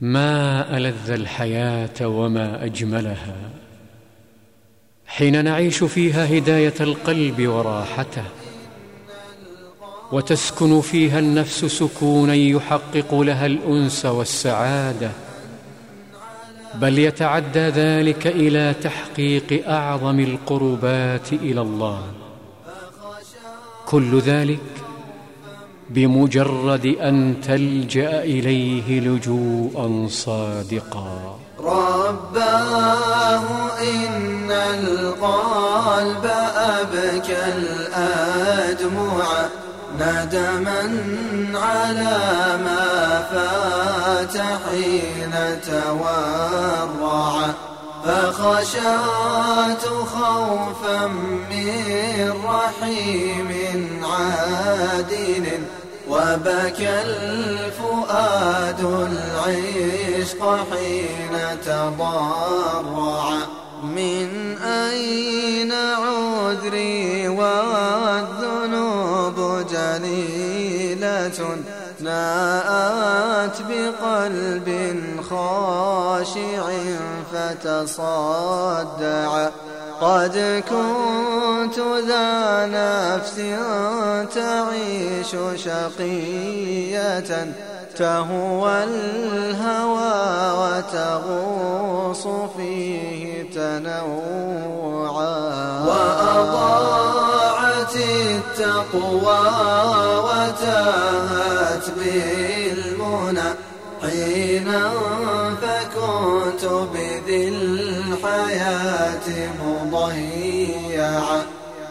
ما ألذ الحياة وما أجملها؟ حين نعيش فيها هداية القلب وراحته وتسكن فيها النفس سكونا يحقق لها الأنس والسعادة بل يتعدى ذلك إلى تحقيق أعظم القربات إلى الله. كل ذلك بمجرد أن تلجأ إليه لجوءا صادقا. رباه إن القلب ابكى الأدمع ندما على ما فات حين تورع. فخشعت خوفا من رحيم عادل وبكى الفؤاد العشق حين تضرع. من أين عذري والذنوب جليلة؟ ناءت بقلب خاشع فتصدع. قد كنت ذا نفس تعيش شقية تهوى الهوى وتغوص فيه تنوعا. وأضاعت التقوى وتاهت بالمنى. حينا فكنت بذي الحياة مضيعا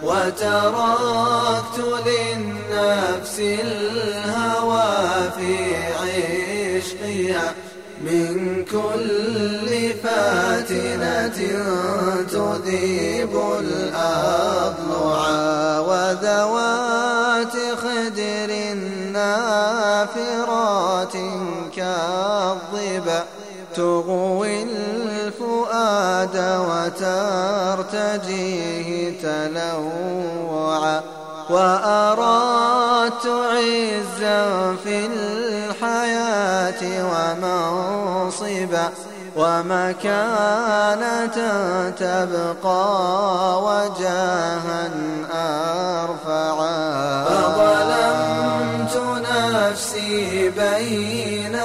وتركت للنفس الهوى في عشقها من كل فاتنة تذيب الأضلع وذوات خدر نافرات كالظبا تغوي الفؤاد وترتجيه تلوعا وأردت عزا في الحياة ومنصبا ومكانة تبقى وجاها أرفعا فظلمت نفسي بين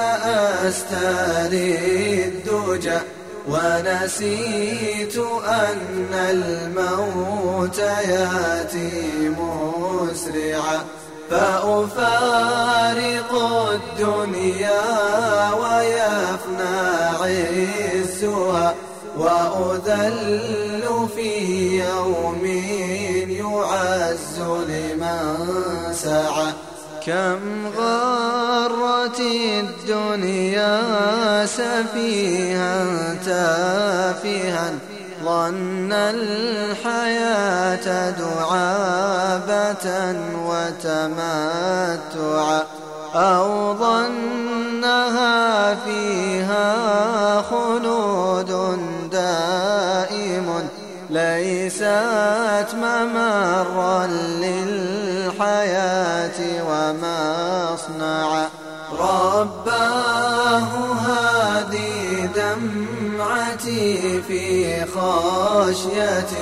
أستار الدجى ونسيت أن الموت يأتي مسرعا فأفارق الدنيا ويفنى عزها وأذل في يوم يعز لمن سعى كم غرت الدنيا سفيها تافها ظن الحياة دعابة وتمتعا أو ظنها فيها للحياة ومصنعا رباه هذه دمعتي في خشية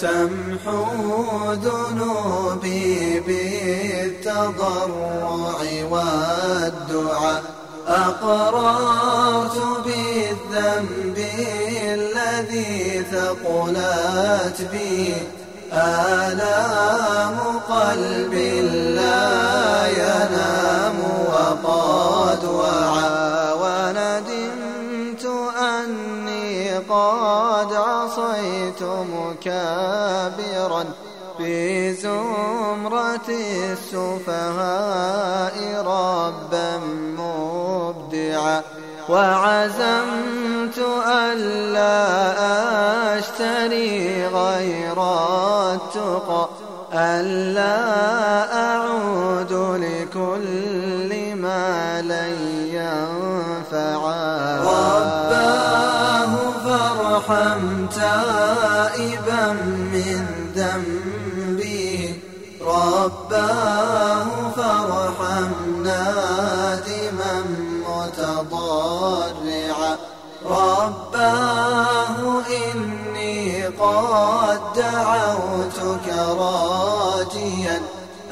تمحو ذنوبي بالتضرع والدعاء. أقررت بالذنب الذي ثقلت به آلام قلب لا ينام وقد وعى وندمت أني قد عصيت مكابرا في زمرة السفهاء ربا مبدعا وعزمت ألا أشتري غير التقى ألا أعود لكل ما لن ينفعا رباه فارحم تائبا من ذنبه. رباه فارحم نادما راجيا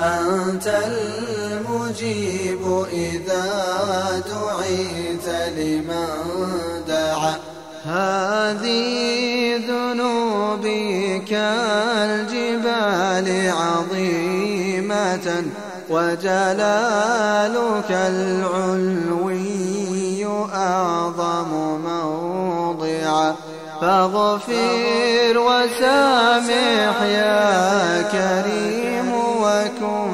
أنت المجيب إذا دعيت لمن دعا. هذه ذنوبي كالجبال عظيمة وجلالك العلوي أعظم موضعا فاغفر وسامح يا كريم وكن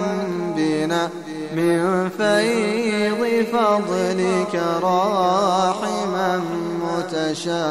بنا من فيض فضلك راحما متشفعا.